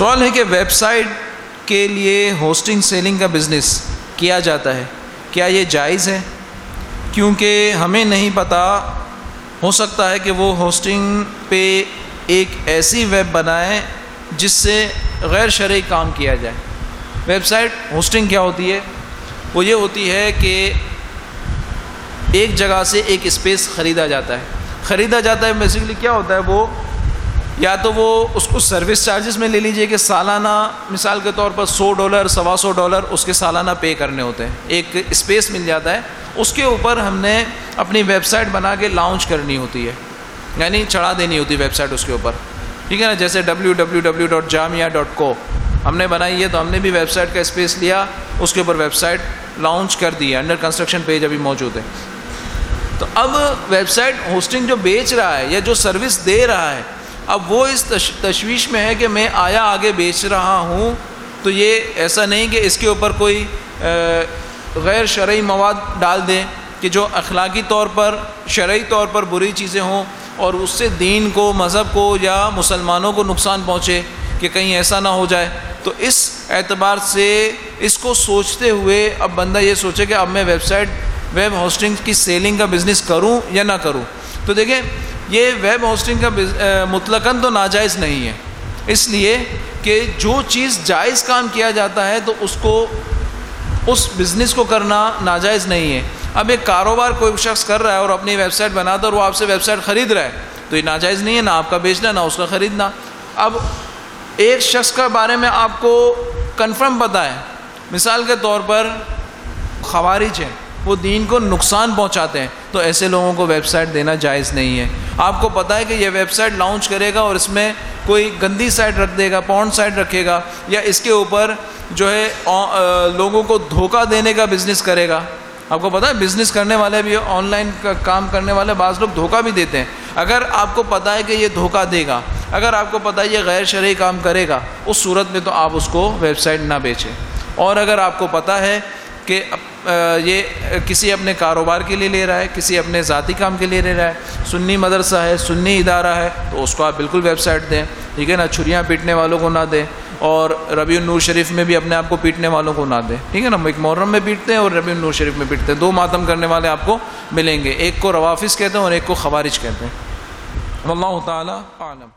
سوال ہے کہ ویب سائٹ کے لیے ہوسٹنگ سیلنگ کا بزنس کیا جاتا ہے؟ کیا یہ جائز ہے؟ کیونکہ ہمیں نہیں پتہ ہو سکتا ہے کہ وہ ہوسٹنگ پہ ایک ایسی ویب بنائیں جس سے غیر شرعی کام کیا جائے۔ ویب سائٹ ہوسٹنگ کیا ہوتی ہے؟ وہ یہ ہوتی ہے کہ ایک جگہ سے ایک اسپیس خریدا جاتا ہے۔ خریدا جاتا ہے بیسیکلی کیا ہوتا ہے؟ وہ یا تو وہ اس کو سروس چارجز میں لے لیجیے کہ سالانہ مثال کے طور پر سو ڈالر، سوا سو ڈالر اس کے سالانہ پے کرنے ہوتے ہیں۔ ایک اسپیس مل جاتا ہے۔ اس کے اوپر ہم نے اپنی ویب سائٹ بنا کے لانچ کرنی ہوتی ہے۔ یعنی چڑھا دینی ہوتی ہے ویب سائٹ اس کے اوپر۔ ٹھیک ہے نا؟ جیسے W W W dot Jamia dot کو ہم نے بنائی ہے تو ہم نے بھی ویب سائٹ کا اسپیس لیا، اس کے اوپر ویب سائٹ لانچ کر دی ہے۔ انڈر کنسٹرکشن پیج ابھی موجود ہے۔ تو اب ویب سائٹ ہوسٹنگ جو بیچ رہا ہے یا جو سروس دے رہا ہے اب وہ اس تشویش میں ہے کہ میں آیا آگے بیچ رہا ہوں، تو یہ ایسا نہیں کہ اس کے اوپر کوئی غیر شرعی مواد ڈال دیں کہ جو اخلاقی طور پر، شرعی طور پر بری چیزیں ہوں اور اس سے دین کو، مذہب کو یا مسلمانوں کو نقصان پہنچے کہ کہیں ایسا نہ ہو جائے۔ تو اس اعتبار سے اس کو سوچتے ہوئے اب بندہ یہ سوچے کہ اب میں ویب سائٹ، ویب ہوسٹنگ کی سیلنگ کا بزنس کروں یا نہ کروں۔ تو دیکھیں یہ ویب ہوسٹنگ کا مطلقاً تو ناجائز نہیں ہے۔ اس لیے کہ جو چیز جائز کام کیا جاتا ہے تو اس کو، اس بزنس کو کرنا ناجائز نہیں ہے۔ اب ایک کاروبار کوئی شخص کر رہا ہے اور اپنی ویب سائٹ بنا اور وہ آپ سے ویب سائٹ خرید رہا ہے، تو یہ ناجائز نہیں ہے، نہ آپ کا بیچنا، نہ اس کا خریدنا۔ اب ایک شخص کا بارے میں آپ کو کنفرم پتہ ہے۔ مثال کے طور پر خوارج ہیں۔ وہ دین کو نقصان پہنچاتے ہیں۔ تو ایسے لوگوں کو ویب سائٹ دینا جائز نہیں ہے۔ آپ کو پتہ ہے کہ یہ ویب سائٹ لانچ کرے گا اور اس میں کوئی گندی سائٹ رکھ دے گا، پونڈ سائٹ رکھے گا یا اس کے اوپر جو ہے لوگوں کو دھوکہ دینے کا بزنس کرے گا۔ آپ کو پتہ ہے، بزنس کرنے والے بھی آن لائن کا کام کرنے والے بعض لوگ دھوکہ بھی دیتے ہیں۔ اگر آپ کو پتہ ہے کہ یہ دھوکہ دے گا، اگر آپ کو پتہ ہے یہ غیر شرعی کام کرے گا، اس صورت میں تو آپ اس کو ویب سائٹ نہ بیچیں۔ اور اگر آپ کو پتہ ہے کہ یہ کسی اپنے کاروبار کے لیے لے رہا ہے، کسی اپنے ذاتی کام کے لیے لے رہا ہے، سنی مدرسہ ہے، سنی ادارہ ہے، تو اس کو آپ بالکل ویب سائٹ دیں، ٹھیک ہے نا، چھریاں پیٹنے والوں کو نہ دیں، اور ربیع النور شریف میں بھی اپنے آپ کو پیٹنے والوں کو نہ دیں، ٹھیک ہے نا، ایک محرم میں پیٹتے ہیں اور ربیع النور شریف میں پیٹتے ہیں، دو ماتم کرنے والے آپ کو ملیں گے، ایک کو روافظ کہتے ہیں اور ایک کو خوارج کہتے ہیں۔ اللہ تعالیٰ عالم